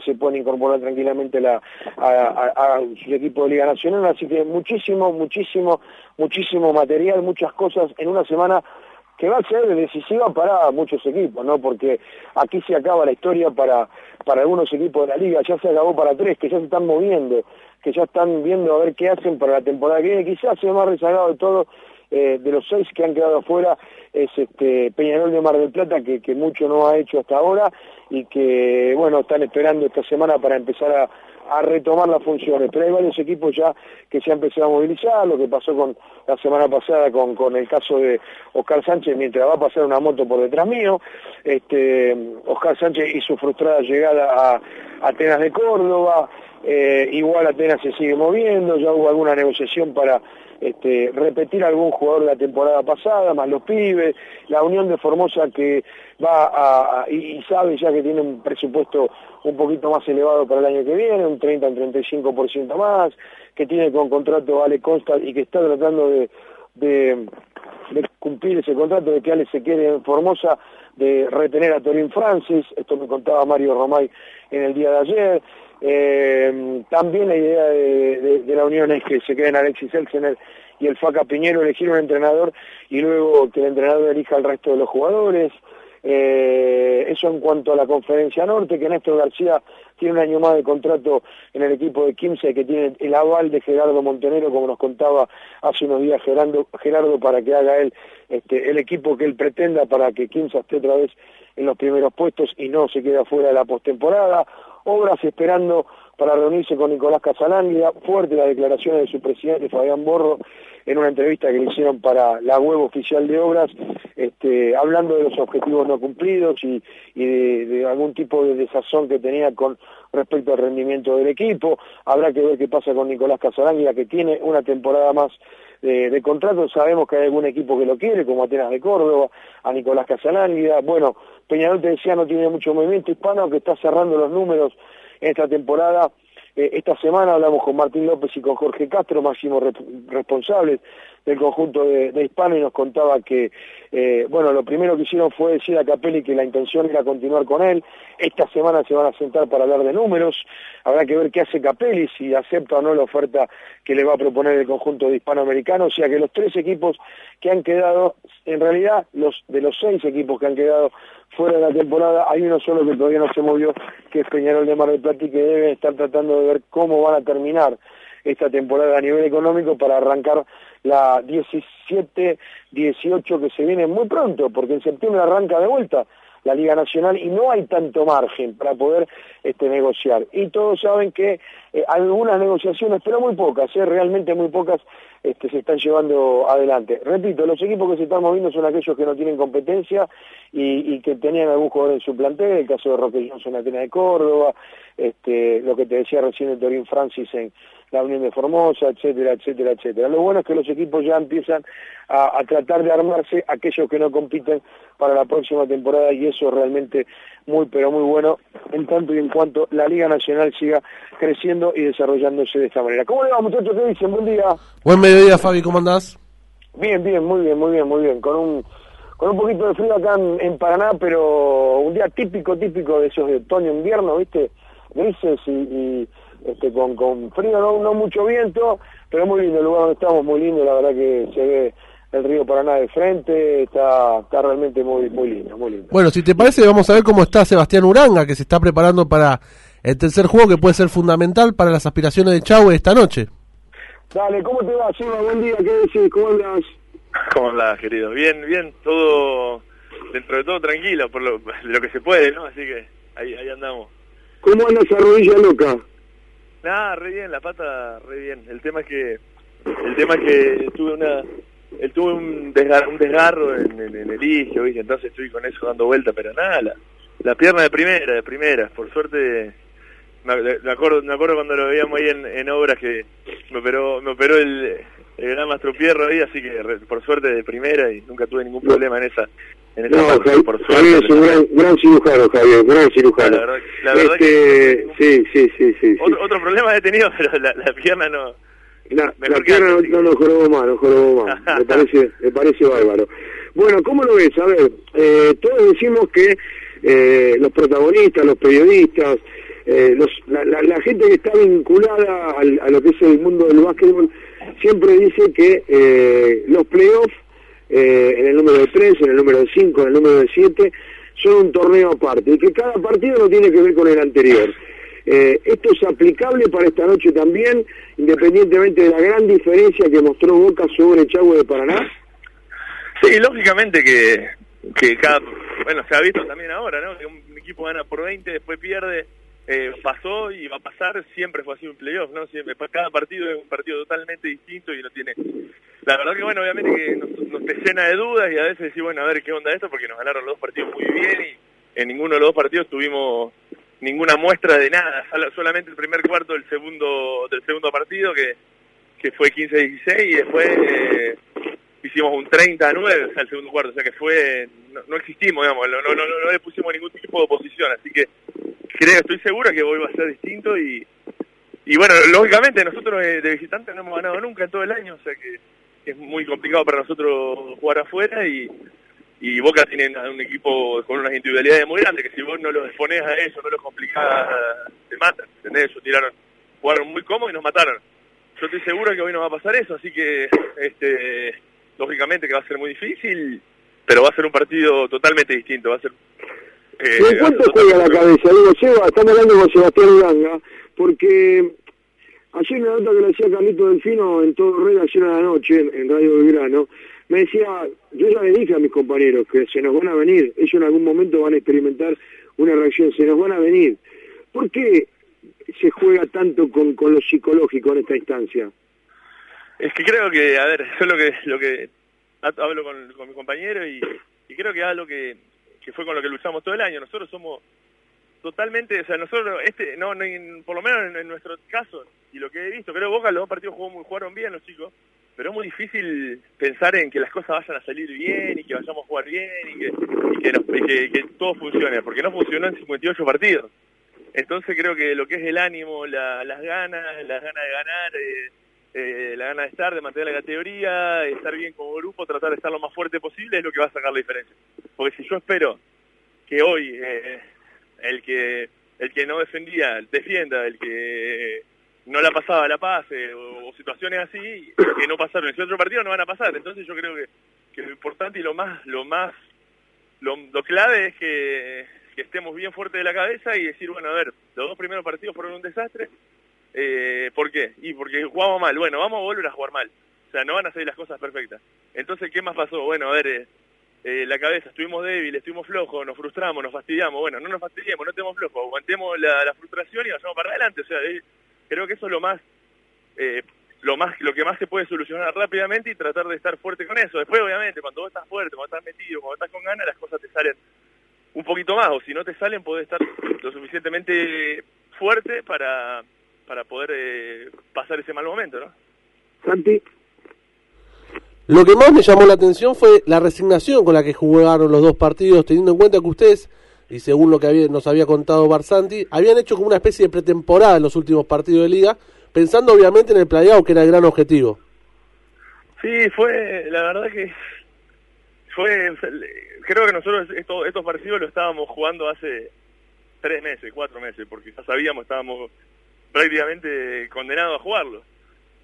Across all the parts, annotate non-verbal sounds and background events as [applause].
se pueden incorporar tranquilamente la, a, su equipo de Liga Nacional, así que muchísimo, muchísimo, muchísimo material, muchas cosas en una semana que va a ser decisiva para muchos equipos, ¿no? Porque aquí se acaba la historia para, para algunos equipos de la liga, ya se acabó para tres, que ya se están moviendo, que ya están viendo a ver qué hacen para la temporada que viene, quizás se más rezagado de todo eh, de los seis que han quedado afuera es este Peñarol de Mar del Plata que, que mucho no ha hecho hasta ahora y que bueno están esperando esta semana para empezar a, retomar las funciones, pero hay varios equipos ya que se han empezado a movilizar, lo que pasó con la semana pasada con, con el caso de Oscar Sánchez mientras va a pasar una moto por detrás mío, este Oscar Sánchez su frustrada llegada a Atenas de Córdoba, eh, igual Atenas se sigue moviendo, ya hubo alguna negociación para este, repetir algún jugador de la temporada pasada, más los pibes, la Unión de Formosa que va a, y, sabe ya que tiene un presupuesto un poquito más elevado para el año que viene, un 30 un 35% más, que tiene con contrato Ale Costa y que está tratando de, de, cumplir ese contrato de que Ale se quede en Formosa, de retener a Torín Francis, esto me contaba Mario Romay en el día de ayer, eh, también la idea de, la Unión es que se queden Alexis Elsener y el Faca Piñero elegir un entrenador y luego que el entrenador elija al resto de los jugadores. Eh, eso en cuanto a la conferencia norte, que Néstor García tiene un año más de contrato en el equipo de Quimsa que tiene el aval de Gerardo Montenero, como nos contaba hace unos días Gerardo, Gerardo para que haga él este, el equipo que él pretenda para que Quimsa esté otra vez en los primeros puestos y no se quede afuera de la postemporada. Obras esperando para reunirse con Nicolás Casalánguida, fuerte las declaraciones de su presidente Fabián Borro en una entrevista que le hicieron para la web oficial de obras, este, hablando de los objetivos no cumplidos y, de, algún tipo de desazón que tenía con respecto al rendimiento del equipo. Habrá que ver qué pasa con Nicolás Casalánguida, que tiene una temporada más de, contrato. Sabemos que hay algún equipo que lo quiere, como Atenas de Córdoba, a Nicolás Casalánguida. Bueno, Peñarol te decía no tiene mucho movimiento hispano, que está cerrando los números esta temporada. Eh, esta semana hablamos con Martín López y con Jorge Castro, máximos responsables del conjunto de, Hispano, y nos contaba que, eh, bueno, lo primero que hicieron fue decir a Capelli que la intención era continuar con él. Esta semana se van a sentar para hablar de números. Habrá que ver qué hace Capelli, si acepta o no la oferta que le va a proponer el conjunto de hispanoamericanos. O sea que los tres equipos que han quedado, en realidad, los de los seis equipos que han quedado fuera de la temporada, hay uno solo que todavía no se movió, que es Peñarol de Mar del Plata y que deben estar tratando de ver cómo van a terminar esta temporada a nivel económico para arrancar la 17-18 que se viene muy pronto, porque en septiembre arranca de vuelta la Liga Nacional y no hay tanto margen para poder este, negociar. Y todos saben que eh, algunas negociaciones, pero muy pocas, eh, realmente muy pocas, este, se están llevando adelante. Repito, los equipos que se están moviendo son aquellos que no tienen competencia y, que tenían algún jugador en su plantel, el caso de Roque Johnson en Atenas de Córdoba, este, lo que te decía recién el Torín Francis en la Unión de Formosa, etcétera, etcétera, etcétera. Lo bueno es que los equipos ya empiezan a, tratar de armarse aquellos que no compiten para la próxima temporada y eso es realmente muy, pero muy bueno en tanto y en cuanto la Liga Nacional siga creciendo y desarrollándose de esta manera. ¿Cómo le va, muchachos? ¿Qué dicen? Buen día. Mediodía, Fabi, ¿cómo andás? Bien, bien, muy bien, muy bien, muy bien. Con un, con un poquito de frío acá en, Paraná, pero un día típico, típico de esos de otoño-invierno, ¿viste? Grises y este, con, con frío, no, no mucho viento, pero muy lindo el lugar donde estamos, muy lindo, la verdad que se ve el río Paraná de frente, está, está realmente muy, muy lindo, muy lindo. Bueno, si te parece, vamos a ver cómo está Sebastián Uranga, que se está preparando para el tercer juego que puede ser fundamental para las aspiraciones de Chau esta noche. Dale, ¿cómo te va, Seba? Buen día, ¿qué decís? ¿Cómo andas? ¿Cómo andas, querido? Bien, bien, todo, dentro de todo tranquilo, por lo, lo que se puede, ¿no? Así que ahí, ahí andamos. ¿Cómo anda esa rodilla loca? Nada, re bien, la pata re bien. El tema es que el tema es que tuve una él tuve un, desgar, un desgarro en, el isquio, ¿viste? entonces estoy con eso dando vuelta, pero nada, la, la pierna de primera, de primera, por suerte me, acuerdo me acuerdo cuando lo veíamos ahí en, en obras que me operó me operó el, el gran Pierro ahí, así que por suerte de primera y nunca tuve ningún problema en esa en esa no, parte, por suerte. Javier es un gran, gran cirujano, Javier, gran cirujano. La verdad, la verdad este, que, sí, sí, sí, sí, otro, otro problema he tenido, [laughs] pero la, la pierna no... La, la pierna no, no, no jorobó más, no jorobó más. [laughs] me parece, me parece bárbaro. Bueno, ¿cómo lo ves? A ver, eh, todos decimos que eh, los protagonistas, los periodistas, eh, la, gente que está vinculada a lo que es el mundo del básquetbol siempre dice que eh, los playoffs, eh, en el número de 3, en el número de 5, en el número de 7, son un torneo aparte y que cada partido no tiene que ver con el anterior. esto es aplicable para esta noche también, independientemente de la gran diferencia que mostró Boca sobre Chagüe de Paraná. Sí, lógicamente que, que cada, bueno, se ha visto también ahora, ¿no? Que un equipo gana por 20, después pierde, eh, pasó y va a pasar, siempre fue así un playoff, ¿no? Siempre, cada partido es un partido totalmente distinto y no tiene... La verdad que, bueno, obviamente que nos, te llena de dudas y a veces decís, bueno, a ver qué onda esto, porque nos ganaron los dos partidos muy bien y en ninguno de los dos partidos tuvimos ninguna muestra de nada, solamente el primer cuarto del segundo del segundo partido que, que fue 15-16 y después eh, hicimos un 30-9 o sea, segundo cuarto, o sea que fue, no, existimos, digamos, no, no, no, no le pusimos ningún tipo de oposición, así que estoy seguro que hoy va a ser distinto y, y bueno, lógicamente nosotros de, visitantes no hemos ganado nunca en todo el año, o sea que, es muy complicado para nosotros jugar afuera y, y Boca tiene un equipo con unas individualidades muy grandes que si vos no los exponés a eso, no los complicás, te matan, ¿entendés? Ellos tiraron, jugaron muy cómodo y nos mataron. Yo estoy seguro que hoy no va a pasar eso, así que este lógicamente que va a ser muy difícil, pero va a ser un partido totalmente distinto, va a ser eh, ¿Cuánto juega la cabeza? Digo, Seba, estamos hablando con Sebastián Uranga, porque ayer una nota que le decía Carlito Delfino en todo red ayer a la noche, en, Radio Belgrano, me decía, yo ya le dije a mis compañeros que se nos van a venir, ellos en algún momento van a experimentar una reacción, se nos van a venir. ¿Por qué se juega tanto con, con lo psicológico en esta instancia? Es que creo que, a ver, [laughs] yo lo que, lo que hablo con, con mi compañero y, y creo que algo que que fue con lo que luchamos todo el año. Nosotros somos totalmente, o sea, nosotros, este, no, por lo menos en, nuestro caso, y lo que he visto, creo que Boca los dos partidos jugó muy, jugaron bien los chicos, pero es muy difícil pensar en que las cosas vayan a salir bien y que vayamos a jugar bien y que, que, todo funcione, porque no funcionó en 58 partidos. Entonces creo que lo que es el ánimo, las ganas, las ganas de ganar, eh, eh, la gana de estar, de mantener la categoría, estar bien como grupo, tratar de estar lo más fuerte posible es lo que va a sacar la diferencia. Porque si yo espero que hoy eh, el que el que no defendía defienda, el que no la pasaba la pase o, situaciones así que no pasaron en ese otro partido no van a pasar. Entonces yo creo que, que lo importante y lo más lo más lo, clave es que, que estemos bien fuertes de la cabeza y decir, bueno, a ver, los dos primeros partidos fueron un desastre, eh, ¿Por qué? Y porque jugamos mal. Bueno, vamos a volver a jugar mal. O sea, no van a salir las cosas perfectas. Entonces, ¿qué más pasó? Bueno, a ver, eh, eh, la cabeza, estuvimos débiles, estuvimos flojos, nos frustramos, nos fastidiamos. Bueno, no nos fastidiemos, no estemos flojos, aguantemos la, frustración y vayamos para adelante. O sea, creo que eso es lo más, lo más, lo que más se puede solucionar rápidamente y tratar de estar fuerte con eso. Después, obviamente, cuando vos estás fuerte, cuando estás metido, cuando estás con ganas, las cosas te salen un poquito más. O si no te salen, podés estar lo suficientemente fuerte para para poder eh, pasar ese mal momento, ¿no? Santi. Lo que más me llamó la atención fue la resignación con la que jugaron los dos partidos, teniendo en cuenta que ustedes, y según lo que nos había contado Barsanti, habían hecho como una especie de pretemporada en los últimos partidos de liga, pensando obviamente en el playoff, que era el gran objetivo. Sí, fue, la verdad que fue, creo que nosotros estos, estos partidos lo estábamos jugando hace tres meses, cuatro meses, porque ya sabíamos, estábamos prácticamente condenado a jugarlo.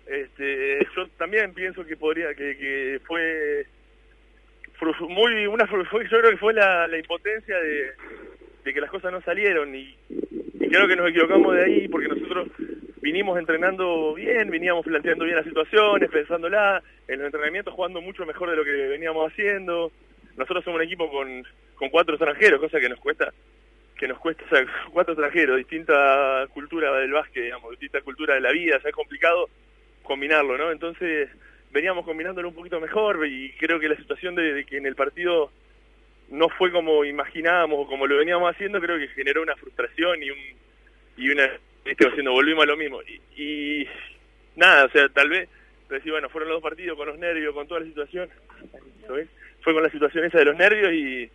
Este, yo también pienso que podría, que, que fue muy una fue, yo creo que fue la, impotencia de, que las cosas no salieron y, y, creo que nos equivocamos de ahí porque nosotros vinimos entrenando bien, veníamos planteando bien las situaciones, pensándola, en los entrenamientos jugando mucho mejor de lo que veníamos haciendo. Nosotros somos un equipo con, con cuatro extranjeros, cosa que nos cuesta que nos cuesta, o sea, cuatro extranjeros, distinta cultura del básquet, digamos, distinta cultura de la vida, o sea, es complicado combinarlo, ¿no? Entonces veníamos combinándolo un poquito mejor y creo que la situación de, que en el partido no fue como imaginábamos o como lo veníamos haciendo, creo que generó una frustración y un y una haciendo volvimos a lo mismo y, y nada, o sea, tal vez decir, bueno, fueron los dos partidos con los nervios, con toda la situación, fue con la situación esa de los nervios y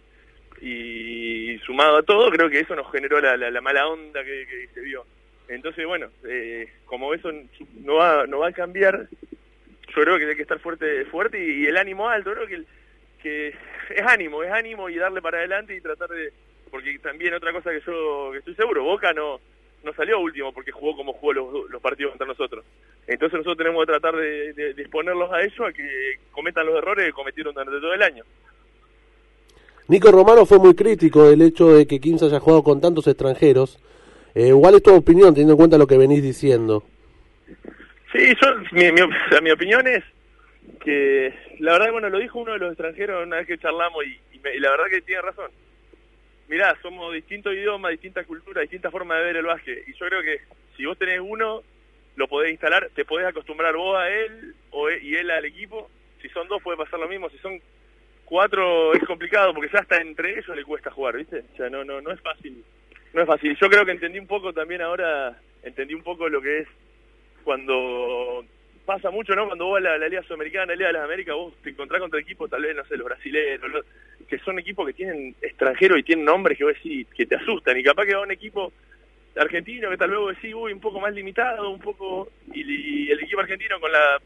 y sumado a todo, creo que eso nos generó la, la, mala onda que, se vio. Entonces, bueno, eh, como eso no va, no va a cambiar, yo creo que hay que estar fuerte fuerte y, el ánimo alto, creo que, que es ánimo, es ánimo y darle para adelante y tratar de... Porque también otra cosa que yo que estoy seguro, Boca no no salió último porque jugó como jugó los, partidos contra nosotros. Entonces nosotros tenemos que tratar de, de, de exponerlos a ellos, a que cometan los errores que cometieron durante todo el año. Nico Romano fue muy crítico del hecho de que Quince haya jugado con tantos extranjeros. Eh, ¿Cuál es tu opinión, teniendo en cuenta lo que venís diciendo? Sí, yo, mi, mi, o mi opinión es que, la verdad, bueno, lo dijo uno de los extranjeros una vez que charlamos y, y, me, y la verdad que tiene razón. Mirá, somos distintos idiomas, distintas culturas, distintas formas de ver el básquet. Y yo creo que si vos tenés uno, lo podés instalar, te podés acostumbrar vos a él o e, y él al equipo. Si son dos puede pasar lo mismo, si son cuatro es complicado porque ya hasta entre ellos le cuesta jugar, ¿viste? O sea, no, no, no es fácil. No es fácil. Yo creo que entendí un poco también ahora, entendí un poco lo que es cuando pasa mucho, ¿no? Cuando vos a la, la Liga Sudamericana, la Liga de las Américas, vos te encontrás contra equipos, tal vez, no sé, los brasileños, los, que son equipos que tienen extranjeros y tienen nombres que vos decís, que te asustan, y capaz que va un equipo argentino que tal vez vos decís, uy, un poco más limitado, un poco, y, el equipo argentino con la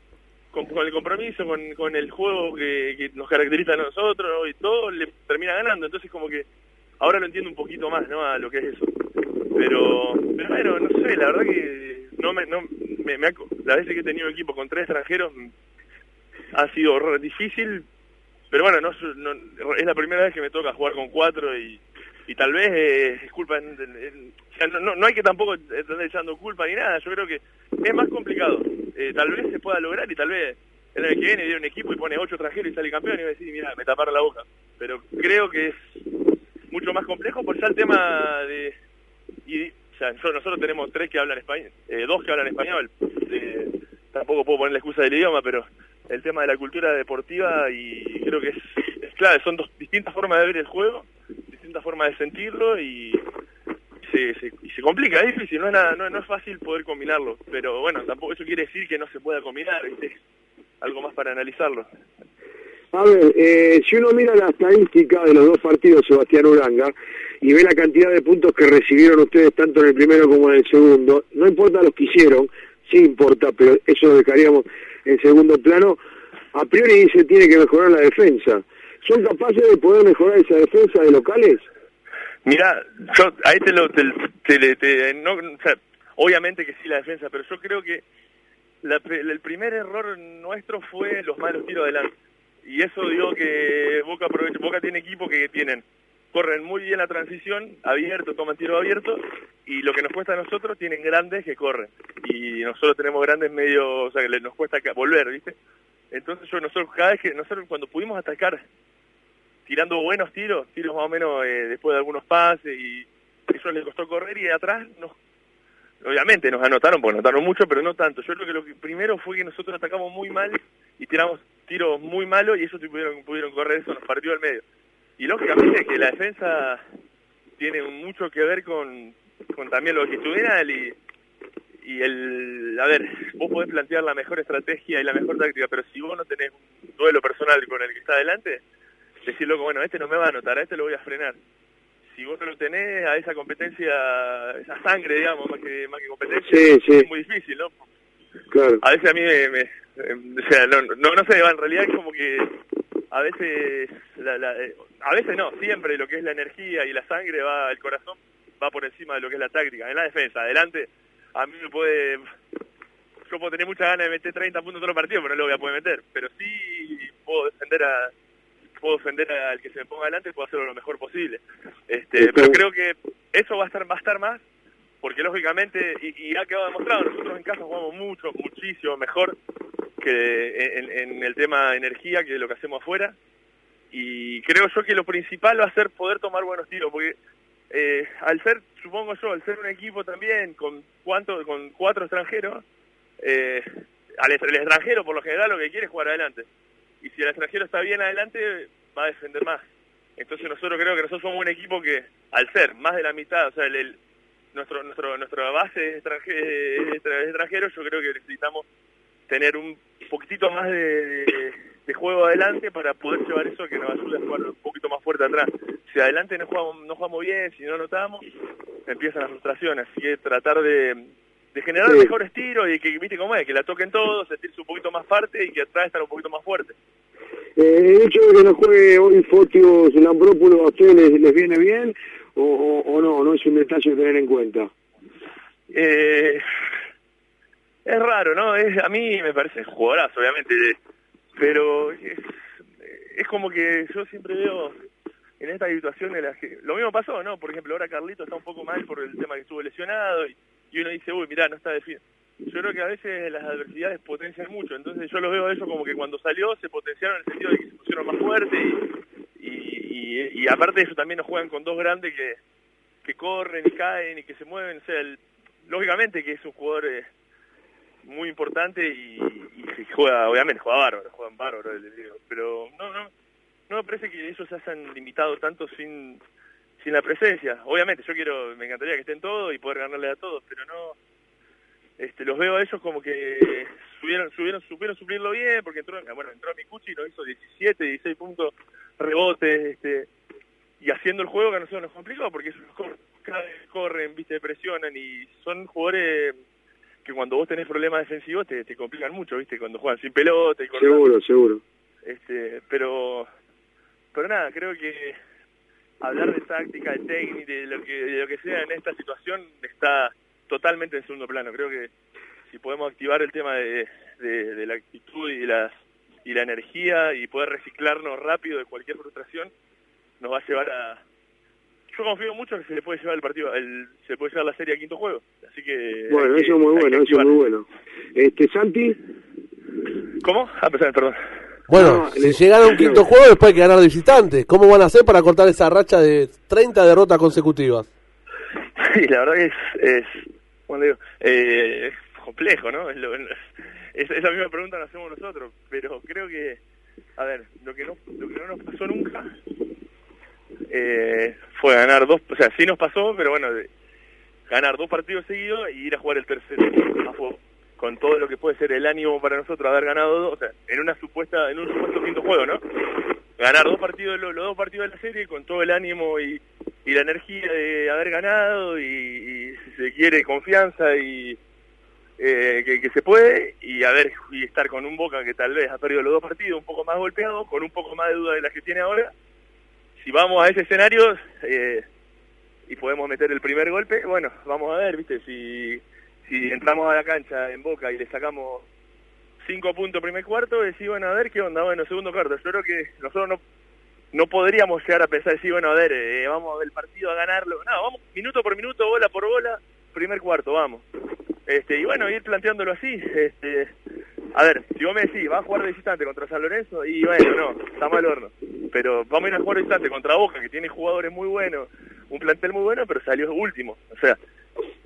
con, con el compromiso, con, con el juego que, que nos caracteriza a nosotros y todo, le termina ganando, entonces como que ahora lo entiendo un poquito más, ¿no? A lo que es eso. Pero, pero bueno, no sé, la verdad que no me, no, me, me, la vez que he tenido equipo con tres extranjeros ha sido difícil, pero bueno, no, no, es la primera vez que me toca jugar con cuatro y, y tal vez eh, es culpa, en, o sea, no, no, hay que tampoco estar echando culpa ni nada, yo creo que es más complicado, eh, tal vez se pueda lograr y tal vez el año que viene viene un equipo y pone ocho extranjeros y sale campeón y va a decir, mira, me taparon la boca, pero creo que es mucho más complejo por ya el tema de... Y, nosotros tenemos tres que hablan español, eh, dos que hablan español, eh, tampoco puedo poner la excusa del idioma, pero el tema de la cultura deportiva y creo que es, es clave, son dos distintas formas de ver el juego, distintas formas de sentirlo y se, se, y se complica, es difícil, no es, nada, no, es fácil poder combinarlo, pero bueno, tampoco eso quiere decir que no se pueda combinar, algo más para analizarlo. A ver, eh, si uno mira la estadística de los dos partidos, Sebastián Uranga, y ve la cantidad de puntos que recibieron ustedes tanto en el primero como en el segundo, no importa los que hicieron, sí importa, pero eso lo dejaríamos en segundo plano, a priori se tiene que mejorar la defensa. ¿Son capaces de poder mejorar esa defensa de locales? Mira, yo ahí te lo, te, te, no, o obviamente que sí la defensa, pero yo creo que la, el primer error nuestro fue los malos tiros adelante y eso dio que Boca aprovecha, Boca tiene equipo que tienen corren muy bien la transición, abierto, toman tiro abierto, y lo que nos cuesta a nosotros tienen grandes que corren, y nosotros tenemos grandes medio, o sea, que nos cuesta volver, ¿viste? Entonces yo, nosotros cada vez que, nosotros cuando pudimos atacar tirando buenos tiros, tiros más o menos eh, después de algunos pases, y eso les costó correr, y atrás nos obviamente nos anotaron, porque anotaron mucho, pero no tanto. Yo creo que lo que primero fue que nosotros atacamos muy mal y tiramos tiros muy malos y eso pudieron, pudieron correr, eso nos partió al medio. Y lógicamente que la defensa tiene mucho que ver con, con también lo longitudinal y, y el, a ver, vos podés plantear la mejor estrategia y la mejor táctica, pero si vos no tenés un duelo personal con el que está adelante, decir, loco, bueno, este no me va a anotar, a este lo voy a frenar. Si vos no lo tenés a esa competencia, esa sangre, digamos, más que, más que competencia, sí, sí. es muy difícil, ¿no? Claro. A veces a mí me, o sea, no, no, no sé, en realidad es como que a veces, la, la, a veces no, siempre lo que es la energía y la sangre va, el corazón va por encima de lo que es la táctica. En la defensa, adelante, a mí me puede, yo puedo tener muchas ganas de meter 30 puntos en otro partido, pero no lo voy a poder meter. Pero sí puedo defender a, puedo defender al que se me ponga adelante, puedo hacerlo lo mejor posible. Este, pero creo que eso va a estar, va a estar más, porque lógicamente, y, y ha quedado demostrado, nosotros en casa jugamos mucho, muchísimo mejor que en, en, el tema energía que lo que hacemos afuera. Y creo yo que lo principal va a ser poder tomar buenos tiros porque eh, al ser supongo yo al ser un equipo también con cuánto con cuatro extranjeros eh, al el extranjero por lo general lo que quiere es jugar adelante y si el extranjero está bien adelante va a defender más entonces nosotros creo que nosotros somos un equipo que al ser más de la mitad o sea el, el nuestro nuestro nuestra base es extranjero, yo creo que necesitamos tener un poquitito más de, de, de, juego adelante para poder llevar eso que nos ayude a jugar un poquito más fuerte atrás. Si adelante no jugamos, no jugamos bien, si no anotamos, empiezan las frustraciones. Así que tratar de, de generar sí. mejores tiros y que, viste cómo es, que la toquen todos, sentirse un poquito más parte y que atrás estar un poquito más fuerte. Eh, el hecho de que no juegue hoy Fotios Lamprópulo, ¿a ustedes les, les viene bien o, o, no? ¿No es un detalle a tener en cuenta? Eh, es raro, ¿no? Es, a mí me parece jugadorazo, obviamente, pero es, como que yo siempre veo en esta situación en las que... Lo mismo pasó, ¿no? Por ejemplo, ahora Carlito está un poco mal por el tema que estuvo lesionado y, y uno dice, uy, mirá, no está definido. Yo creo que a veces las adversidades potencian mucho, entonces yo lo veo eso como que cuando salió se potenciaron en el sentido de que se pusieron más fuertes y, y, y, aparte de eso también nos juegan con dos grandes que, que corren y caen y que se mueven, o sea, el, lógicamente que es un jugador eh, muy importante y, y, juega, obviamente juega bárbaro, juega bárbaro, pero no, no, no me parece que ellos se hayan limitado tanto sin sin la presencia. Obviamente, yo quiero, me encantaría que estén todos y poder ganarle a todos, pero no, este, los veo a ellos como que subieron, subieron, supieron suplirlo bien, porque entró, bueno, entró a Micucci y nos hizo 17, 16 puntos, rebotes, este, y haciendo el juego que a nosotros nos complicó, porque cada vez corren, viste, presionan y son jugadores que cuando vos tenés problemas defensivos te, te complican mucho, viste, cuando juegan sin pelota y Seguro, seguro. Este, pero, pero nada, creo que hablar de táctica, de técnica, de lo que, de lo que sea en esta situación está totalmente en segundo plano. Creo que si podemos activar el tema de, de, la actitud y la, y la energía y poder reciclarnos rápido de cualquier frustración, nos va a llevar a... Yo confío mucho que se le puede llevar el partido, el, se puede llevar la serie a quinto juego. Así que... Bueno, eso es muy bueno, eso es muy bueno. Este, Santi... ¿Cómo? Ah, perdón. Bueno, si llegaron a un quinto juego después hay que ganar de visitante. ¿Cómo van a hacer para cortar esa racha de 30 derrotas consecutivas? [laughs] Sí, la verdad que es, es bueno, digo, eh, complejo, ¿no? Es, es, esa misma pregunta la hacemos nosotros, pero creo que, a ver, lo que no, lo que no nos pasó nunca eh, fue ganar dos, o sea, sí nos pasó, pero bueno, ganar dos partidos seguidos y ir a jugar el tercero con todo lo que puede ser el ánimo para nosotros haber ganado dos, o sea, en una supuesta, en un supuesto quinto juego, ¿no? Ganar dos partidos, los, los dos partidos de la serie con todo el ánimo y la energía de haber ganado y, se quiere confianza y eh, que, se puede y a ver y estar con un Boca que tal vez ha perdido los dos partidos un poco más golpeado con un poco más de duda de las que tiene ahora. Si vamos a ese escenario eh, y podemos meter el primer golpe bueno vamos a ver viste si si entramos a la cancha en Boca y le sacamos cinco puntos primer cuarto decir bueno a ver qué onda. Bueno segundo cuarto yo creo que nosotros no no podríamos llegar a pensar, decir, bueno, a ver, eh, vamos el partido a ganarlo. No, vamos minuto por minuto, bola por bola, primer cuarto, vamos. Este, y bueno, ir planteándolo así. Este, a ver, si vos me decís, va a jugar de visitante contra San Lorenzo, y bueno, no, está mal horno. Pero vamos a ir a jugar de visitante contra Boca, que tiene jugadores muy buenos, un plantel muy bueno, pero salió último. O sea,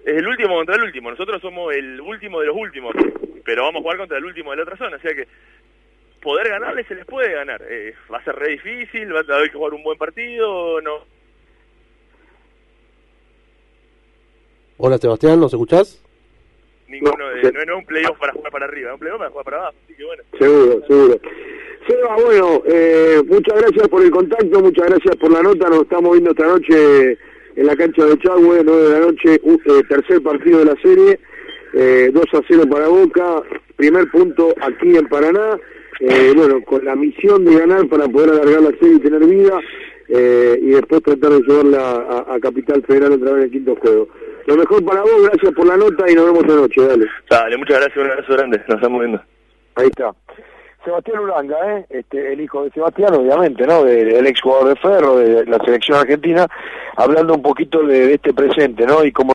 es el último contra el último. Nosotros somos el último de los últimos, pero vamos a jugar contra el último de la otra zona. O sea que poder ganarle se les puede ganar. Eh, va a ser re difícil, va a haber que jugar un buen partido, no. Hola Sebastián, ¿nos escuchás? Ninguno, no, eh, no, es un playoff para jugar para arriba, es un playoff para jugar para abajo, así que bueno. Seguro, seguro. Seba, bueno, eh, muchas gracias por el contacto, muchas gracias por la nota, nos estamos viendo esta noche en la cancha de Chagüe, 9 de la noche, eh, tercer partido de la serie, eh, 2 a 0 para Boca, primer punto aquí en Paraná, eh, [laughs] bueno, con la misión de ganar para poder alargar la serie y tener vida, eh, y después tratar de llevarla a, Capital Federal otra vez en el quinto juego. Lo mejor para vos, gracias por la nota y nos vemos anoche, dale. Dale, muchas gracias, un abrazo grande, nos estamos viendo. Ahí está. Sebastián Uranga, ¿eh? este, el hijo de Sebastián, obviamente, ¿no? del ex jugador de Ferro, de la selección argentina, hablando un poquito de, de este presente, ¿no? Y cómo